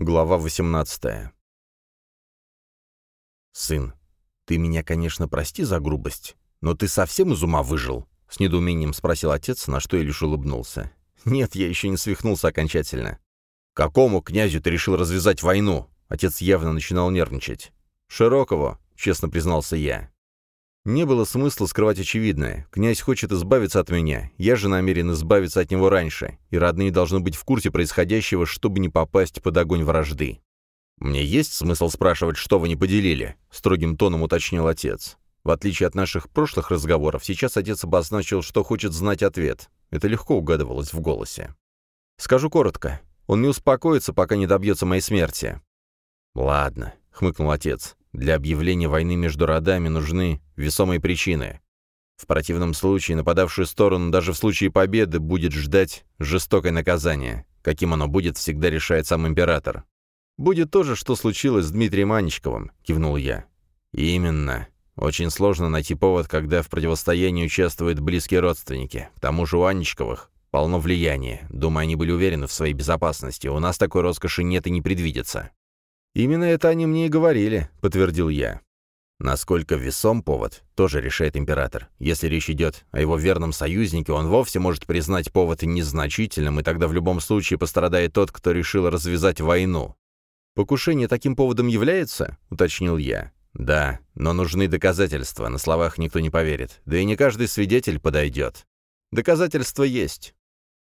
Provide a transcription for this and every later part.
Глава 18 «Сын, ты меня, конечно, прости за грубость, но ты совсем из ума выжил?» — с недоумением спросил отец, на что я лишь улыбнулся. «Нет, я еще не свихнулся окончательно». «Какому князю ты решил развязать войну?» Отец явно начинал нервничать. «Широкову», — честно признался я. Не было смысла скрывать очевидное. Князь хочет избавиться от меня, я же намерен избавиться от него раньше, и родные должны быть в курсе происходящего, чтобы не попасть под огонь вражды. «Мне есть смысл спрашивать, что вы не поделили?» — строгим тоном уточнил отец. В отличие от наших прошлых разговоров, сейчас отец обозначил, что хочет знать ответ. Это легко угадывалось в голосе. «Скажу коротко. Он не успокоится, пока не добьется моей смерти». «Ладно», — хмыкнул отец. Для объявления войны между родами нужны весомые причины. В противном случае нападавшую сторону даже в случае победы будет ждать жестокое наказание. Каким оно будет, всегда решает сам император. «Будет то же, что случилось с Дмитрием Анечковым», — кивнул я. «Именно. Очень сложно найти повод, когда в противостоянии участвуют близкие родственники. К тому же у Анечковых полно влияния. Думаю, они были уверены в своей безопасности. У нас такой роскоши нет и не предвидится». «Именно это они мне и говорили», — подтвердил я. Насколько весом повод, тоже решает император. Если речь идет о его верном союзнике, он вовсе может признать повод незначительным, и тогда в любом случае пострадает тот, кто решил развязать войну. «Покушение таким поводом является?» — уточнил я. «Да, но нужны доказательства, на словах никто не поверит. Да и не каждый свидетель подойдет. Доказательства есть.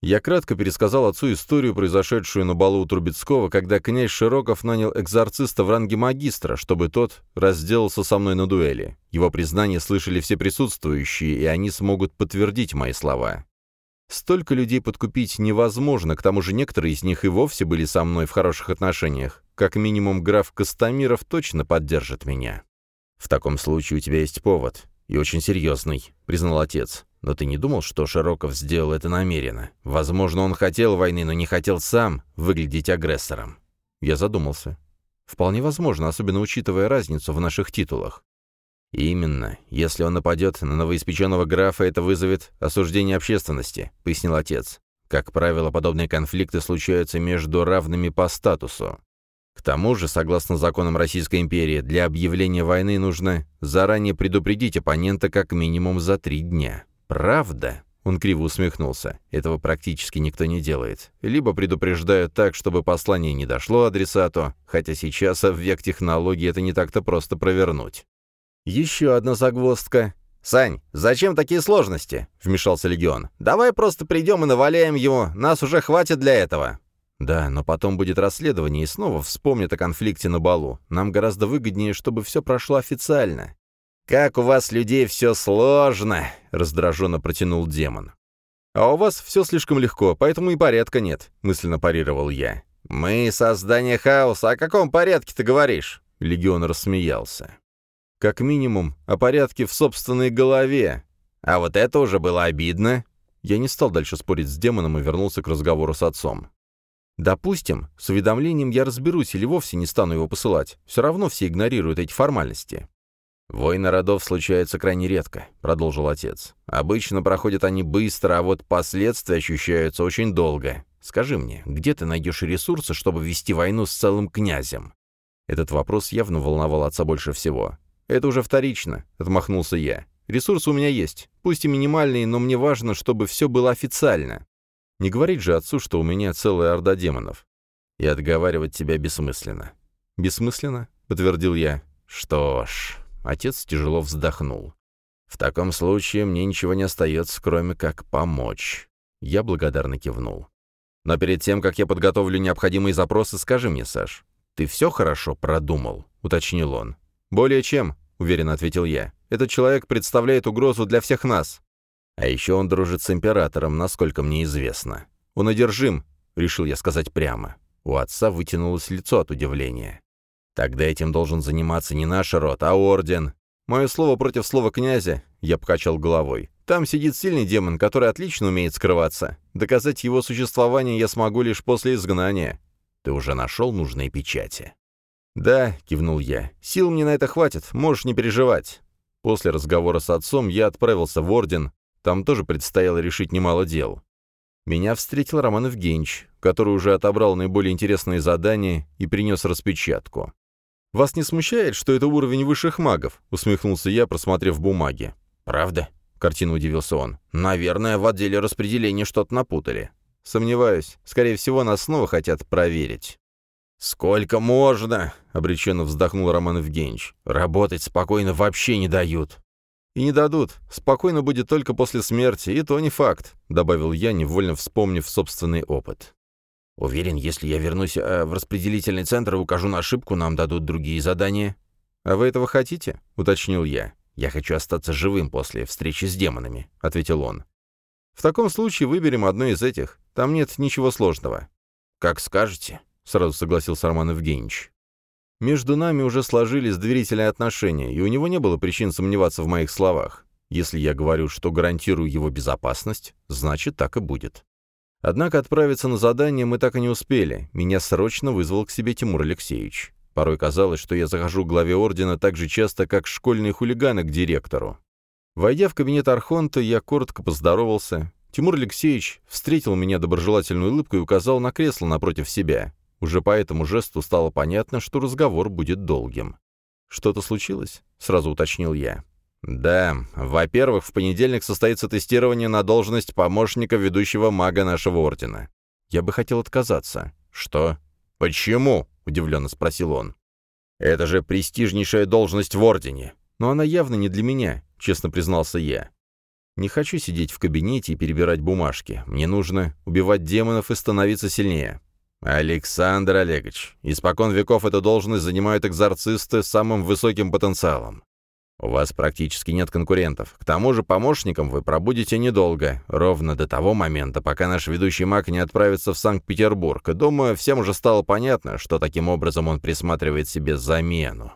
Я кратко пересказал отцу историю, произошедшую на балу у Трубецкого, когда князь Широков нанял экзорциста в ранге магистра, чтобы тот разделался со мной на дуэли. Его признание слышали все присутствующие, и они смогут подтвердить мои слова. Столько людей подкупить невозможно, к тому же некоторые из них и вовсе были со мной в хороших отношениях. Как минимум граф Костомиров точно поддержит меня. «В таком случае у тебя есть повод, и очень серьезный», — признал отец. Но ты не думал, что Широков сделал это намеренно? Возможно, он хотел войны, но не хотел сам выглядеть агрессором. Я задумался. Вполне возможно, особенно учитывая разницу в наших титулах. «Именно. Если он нападет на новоиспеченного графа, это вызовет осуждение общественности», — пояснил отец. «Как правило, подобные конфликты случаются между равными по статусу. К тому же, согласно законам Российской империи, для объявления войны нужно заранее предупредить оппонента как минимум за три дня. «Правда?» — он криво усмехнулся. «Этого практически никто не делает. Либо предупреждают так, чтобы послание не дошло адресату, хотя сейчас, в век технологий, это не так-то просто провернуть». «Еще одна загвоздка», «Сань, зачем такие сложности?» — вмешался Легион. «Давай просто придем и наваляем его, нас уже хватит для этого». «Да, но потом будет расследование, и снова вспомнят о конфликте на балу. Нам гораздо выгоднее, чтобы все прошло официально. «Как у вас, людей, все сложно!» — раздраженно протянул демон. «А у вас все слишком легко, поэтому и порядка нет», — мысленно парировал я. «Мы — создание хаоса. О каком порядке ты говоришь?» Легион рассмеялся. «Как минимум, о порядке в собственной голове. А вот это уже было обидно». Я не стал дальше спорить с демоном и вернулся к разговору с отцом. «Допустим, с уведомлением я разберусь или вовсе не стану его посылать. Все равно все игнорируют эти формальности. «Войны родов случаются крайне редко», — продолжил отец. «Обычно проходят они быстро, а вот последствия ощущаются очень долго. Скажи мне, где ты найдешь ресурсы, чтобы вести войну с целым князем?» Этот вопрос явно волновал отца больше всего. «Это уже вторично», — отмахнулся я. «Ресурсы у меня есть, пусть и минимальные, но мне важно, чтобы все было официально. Не говорить же отцу, что у меня целая орда демонов. И отговаривать тебя бессмысленно». «Бессмысленно?» — подтвердил я. «Что ж...» Отец тяжело вздохнул. «В таком случае мне ничего не остается, кроме как помочь». Я благодарно кивнул. «Но перед тем, как я подготовлю необходимые запросы, скажи мне, Саш, ты все хорошо продумал?» — уточнил он. «Более чем», — уверенно ответил я. «Этот человек представляет угрозу для всех нас». А еще он дружит с императором, насколько мне известно. «Он одержим», — решил я сказать прямо. У отца вытянулось лицо от удивления. Тогда этим должен заниматься не наш род, а орден. Мое слово против слова князя, я покачал головой. Там сидит сильный демон, который отлично умеет скрываться. Доказать его существование я смогу лишь после изгнания. Ты уже нашел нужные печати? Да, кивнул я. Сил мне на это хватит, можешь не переживать. После разговора с отцом я отправился в орден. Там тоже предстояло решить немало дел. Меня встретил Роман Евгеньевич, который уже отобрал наиболее интересные задания и принес распечатку. «Вас не смущает, что это уровень высших магов?» — усмехнулся я, просмотрев бумаги. «Правда?» — картину удивился он. «Наверное, в отделе распределения что-то напутали. Сомневаюсь. Скорее всего, нас снова хотят проверить». «Сколько можно?» — обреченно вздохнул Роман Евгеньевич. «Работать спокойно вообще не дают». «И не дадут. Спокойно будет только после смерти, и то не факт», — добавил я, невольно вспомнив собственный опыт. «Уверен, если я вернусь э, в распределительный центр и укажу на ошибку, нам дадут другие задания». «А вы этого хотите?» — уточнил я. «Я хочу остаться живым после встречи с демонами», — ответил он. «В таком случае выберем одно из этих. Там нет ничего сложного». «Как скажете», — сразу согласился Роман Евгеньевич. Между нами уже сложились доверительные отношения, и у него не было причин сомневаться в моих словах. Если я говорю, что гарантирую его безопасность, значит, так и будет. Однако отправиться на задание мы так и не успели. Меня срочно вызвал к себе Тимур Алексеевич. Порой казалось, что я захожу к главе ордена так же часто, как школьные хулиганы к директору. Войдя в кабинет Архонта, я коротко поздоровался. Тимур Алексеевич встретил меня доброжелательной улыбкой и указал на кресло напротив себя. Уже по этому жесту стало понятно, что разговор будет долгим. «Что-то случилось?» — сразу уточнил я. «Да. Во-первых, в понедельник состоится тестирование на должность помощника ведущего мага нашего ордена. Я бы хотел отказаться». «Что? Почему?» — удивленно спросил он. «Это же престижнейшая должность в ордене». «Но она явно не для меня», — честно признался я. «Не хочу сидеть в кабинете и перебирать бумажки. Мне нужно убивать демонов и становиться сильнее. «Александр Олегович, испокон веков эту должность занимают экзорцисты с самым высоким потенциалом. У вас практически нет конкурентов. К тому же помощником вы пробудете недолго, ровно до того момента, пока наш ведущий маг не отправится в Санкт-Петербург. думаю, всем уже стало понятно, что таким образом он присматривает себе замену.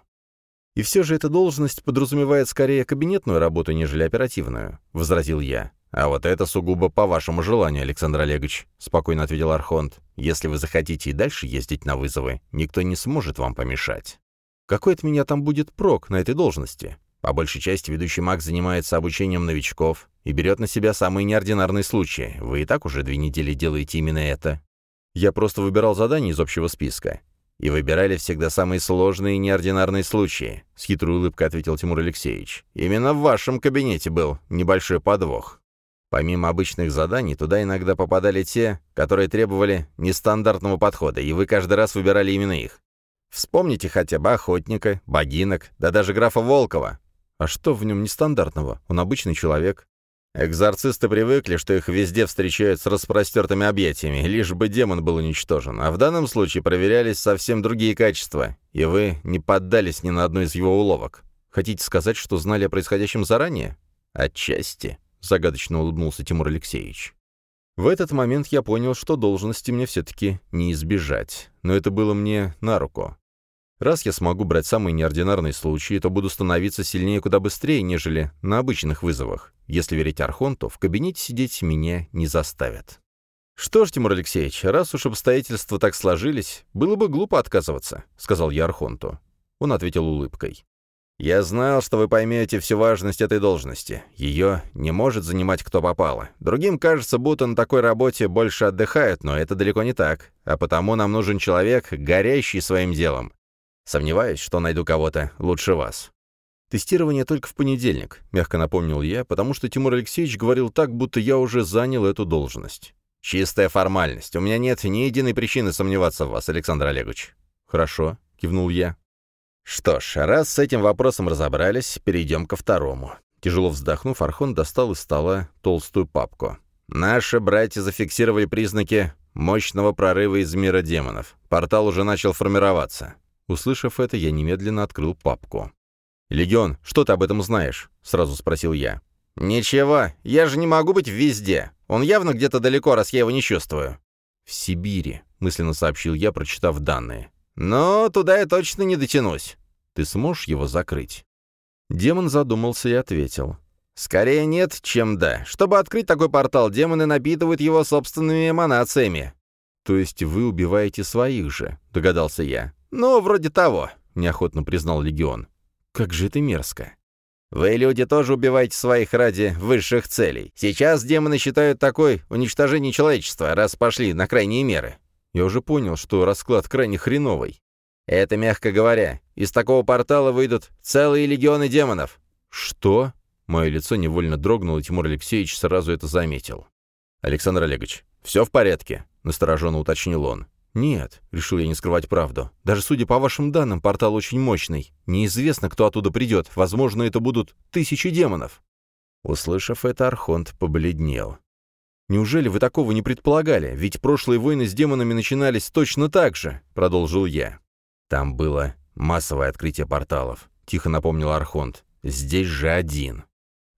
«И все же эта должность подразумевает скорее кабинетную работу, нежели оперативную», — возразил я. «А вот это сугубо по вашему желанию, Александр Олегович», — спокойно ответил Архонт. «Если вы захотите и дальше ездить на вызовы, никто не сможет вам помешать». «Какой от меня там будет прок на этой должности?» По большей части ведущий маг занимается обучением новичков и берет на себя самые неординарные случаи. Вы и так уже две недели делаете именно это. Я просто выбирал задания из общего списка. И выбирали всегда самые сложные и неординарные случаи, — с хитрой улыбкой ответил Тимур Алексеевич. Именно в вашем кабинете был небольшой подвох. Помимо обычных заданий, туда иногда попадали те, которые требовали нестандартного подхода, и вы каждый раз выбирали именно их. Вспомните хотя бы охотника, богинок, да даже графа Волкова. А что в нем нестандартного? Он обычный человек. Экзорцисты привыкли, что их везде встречают с распростертыми объятиями, лишь бы демон был уничтожен. А в данном случае проверялись совсем другие качества, и вы не поддались ни на одну из его уловок. Хотите сказать, что знали о происходящем заранее? Отчасти. — загадочно улыбнулся Тимур Алексеевич. В этот момент я понял, что должности мне все-таки не избежать, но это было мне на руку. Раз я смогу брать самые неординарные случаи, то буду становиться сильнее куда быстрее, нежели на обычных вызовах. Если верить Архонту, в кабинете сидеть меня не заставят. «Что ж, Тимур Алексеевич, раз уж обстоятельства так сложились, было бы глупо отказываться», — сказал я Архонту. Он ответил улыбкой. «Я знал, что вы поймете всю важность этой должности. Ее не может занимать кто попало. Другим кажется, будто на такой работе больше отдыхают, но это далеко не так. А потому нам нужен человек, горящий своим делом. Сомневаюсь, что найду кого-то лучше вас». «Тестирование только в понедельник», — мягко напомнил я, потому что Тимур Алексеевич говорил так, будто я уже занял эту должность. «Чистая формальность. У меня нет ни единой причины сомневаться в вас, Александр Олегович». «Хорошо», — кивнул я. Что ж, раз с этим вопросом разобрались, перейдем ко второму. Тяжело вздохнув, Архон достал из стола толстую папку. Наши братья зафиксировали признаки мощного прорыва из мира демонов. Портал уже начал формироваться. Услышав это, я немедленно открыл папку. «Легион, что ты об этом знаешь?» — сразу спросил я. «Ничего, я же не могу быть везде. Он явно где-то далеко, раз я его не чувствую». «В Сибири», — мысленно сообщил я, прочитав данные. Но туда я точно не дотянусь. Ты сможешь его закрыть?» Демон задумался и ответил. «Скорее нет, чем да. Чтобы открыть такой портал, демоны напитывают его собственными эманациями». «То есть вы убиваете своих же?» — догадался я. «Ну, вроде того», — неохотно признал Легион. «Как же это мерзко». Вы, люди, тоже убиваете своих ради высших целей. Сейчас демоны считают такой уничтожение человечества, раз пошли на крайние меры. Я уже понял, что расклад крайне хреновый. Это мягко говоря. Из такого портала выйдут целые легионы демонов. Что? Мое лицо невольно дрогнуло, и Тимур Алексеевич сразу это заметил. «Александр Олегович, все в порядке?» — настороженно уточнил он. «Нет», — решил я не скрывать правду. «Даже судя по вашим данным, портал очень мощный. Неизвестно, кто оттуда придет. Возможно, это будут тысячи демонов». Услышав это, Архонт побледнел. «Неужели вы такого не предполагали? Ведь прошлые войны с демонами начинались точно так же», — продолжил я. «Там было массовое открытие порталов», — тихо напомнил Архонт. «Здесь же один».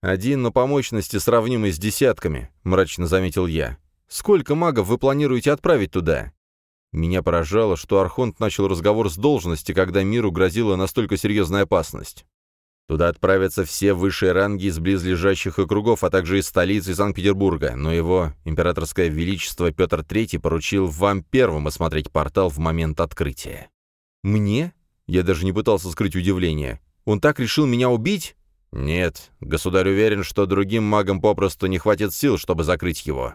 «Один, но по мощности сравнимый с десятками», — мрачно заметил я. «Сколько магов вы планируете отправить туда?» Меня поражало, что Архонт начал разговор с должности, когда миру грозила настолько серьезная опасность. Туда отправятся все высшие ранги из близлежащих округов, а также из столицы Санкт-Петербурга, но его императорское величество Петр III поручил вам первым осмотреть портал в момент открытия. «Мне?» Я даже не пытался скрыть удивление. «Он так решил меня убить?» «Нет, государь уверен, что другим магам попросту не хватит сил, чтобы закрыть его».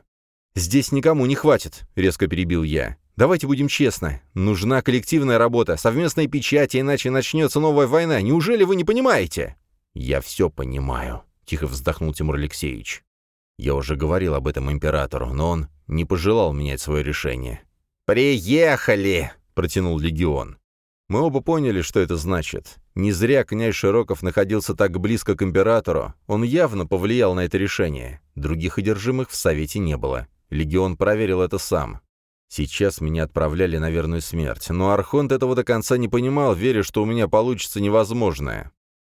«Здесь никому не хватит», — резко перебил я. Давайте будем честны. Нужна коллективная работа, совместная печать, иначе начнется новая война. Неужели вы не понимаете?» «Я все понимаю», — тихо вздохнул Тимур Алексеевич. «Я уже говорил об этом императору, но он не пожелал менять свое решение». «Приехали!» — протянул легион. Мы оба поняли, что это значит. Не зря князь Широков находился так близко к императору. Он явно повлиял на это решение. Других одержимых в Совете не было. Легион проверил это сам. Сейчас меня отправляли на верную смерть, но Архонт этого до конца не понимал, веря, что у меня получится невозможное.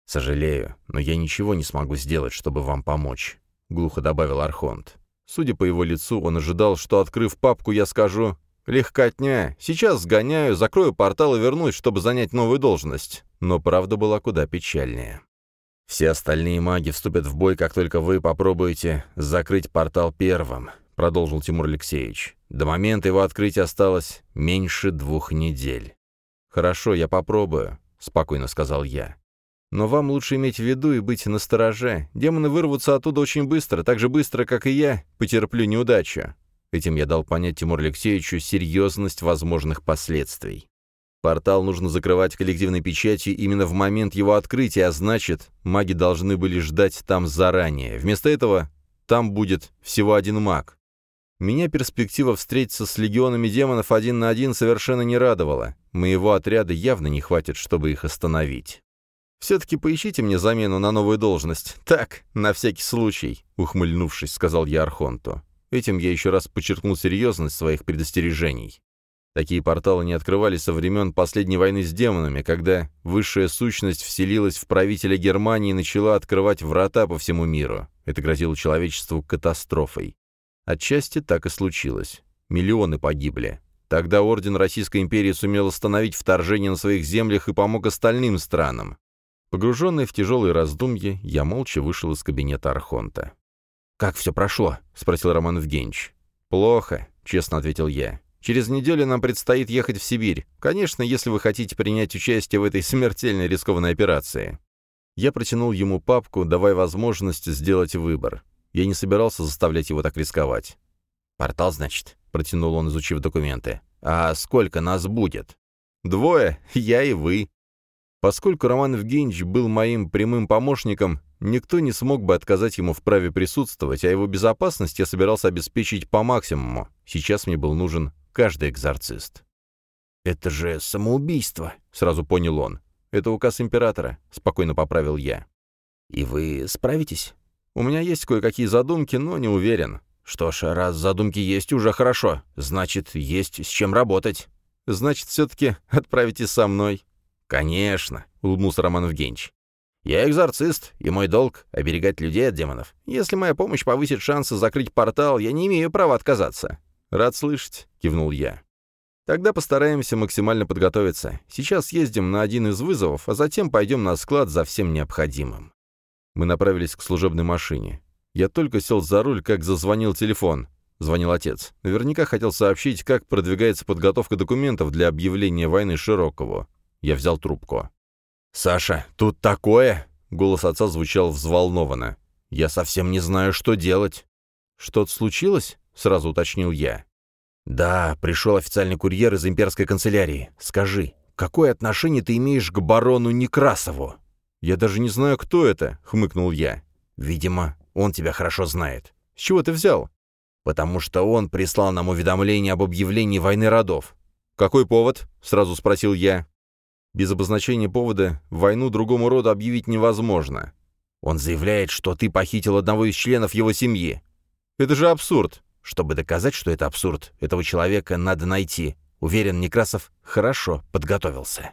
«Сожалею, но я ничего не смогу сделать, чтобы вам помочь», — глухо добавил Архонт. Судя по его лицу, он ожидал, что, открыв папку, я скажу «Легкотня, сейчас сгоняю, закрою портал и вернусь, чтобы занять новую должность». Но правда была куда печальнее. «Все остальные маги вступят в бой, как только вы попробуете закрыть портал первым», — продолжил Тимур Алексеевич. До момента его открытия осталось меньше двух недель. «Хорошо, я попробую», — спокойно сказал я. «Но вам лучше иметь в виду и быть настороже. Демоны вырвутся оттуда очень быстро, так же быстро, как и я, потерплю неудачу». Этим я дал понять Тимуру Алексеевичу серьезность возможных последствий. Портал нужно закрывать коллективной печатью именно в момент его открытия, а значит, маги должны были ждать там заранее. Вместо этого там будет всего один маг. Меня перспектива встретиться с легионами демонов один на один совершенно не радовала. Моего отряда явно не хватит, чтобы их остановить. «Все-таки поищите мне замену на новую должность. Так, на всякий случай», — ухмыльнувшись, сказал я Архонту. Этим я еще раз подчеркнул серьезность своих предостережений. Такие порталы не открывались со времен последней войны с демонами, когда высшая сущность вселилась в правителя Германии и начала открывать врата по всему миру. Это грозило человечеству катастрофой. Отчасти так и случилось. Миллионы погибли. Тогда Орден Российской империи сумел остановить вторжение на своих землях и помог остальным странам. Погруженный в тяжелые раздумья, я молча вышел из кабинета Архонта. «Как все прошло?» — спросил Роман Евгеньевич. «Плохо», — честно ответил я. «Через неделю нам предстоит ехать в Сибирь. Конечно, если вы хотите принять участие в этой смертельной рискованной операции». Я протянул ему папку, давая возможность сделать выбор. Я не собирался заставлять его так рисковать. «Портал, значит?» — протянул он, изучив документы. «А сколько нас будет?» «Двое, я и вы». Поскольку Роман Евгеньевич был моим прямым помощником, никто не смог бы отказать ему в праве присутствовать, а его безопасность я собирался обеспечить по максимуму. Сейчас мне был нужен каждый экзорцист. «Это же самоубийство», — сразу понял он. «Это указ императора», — спокойно поправил я. «И вы справитесь?» У меня есть кое-какие задумки, но не уверен. Что ж, раз задумки есть, уже хорошо. Значит, есть с чем работать. Значит, все-таки отправитесь со мной. Конечно, улыбнулся Роман Евгеньевич. Я экзорцист, и мой долг — оберегать людей от демонов. Если моя помощь повысит шансы закрыть портал, я не имею права отказаться. Рад слышать, кивнул я. Тогда постараемся максимально подготовиться. Сейчас ездим на один из вызовов, а затем пойдем на склад за всем необходимым. Мы направились к служебной машине. Я только сел за руль, как зазвонил телефон. Звонил отец. Наверняка хотел сообщить, как продвигается подготовка документов для объявления войны Широкову. Я взял трубку. «Саша, тут такое!» голос отца звучал взволнованно. «Я совсем не знаю, что делать». «Что-то случилось?» — сразу уточнил я. «Да, пришел официальный курьер из имперской канцелярии. Скажи, какое отношение ты имеешь к барону Некрасову?» «Я даже не знаю, кто это», — хмыкнул я. «Видимо, он тебя хорошо знает. С чего ты взял?» «Потому что он прислал нам уведомление об объявлении войны родов». «Какой повод?» — сразу спросил я. Без обозначения повода войну другому роду объявить невозможно. Он заявляет, что ты похитил одного из членов его семьи. Это же абсурд. Чтобы доказать, что это абсурд, этого человека надо найти. Уверен, Некрасов хорошо подготовился.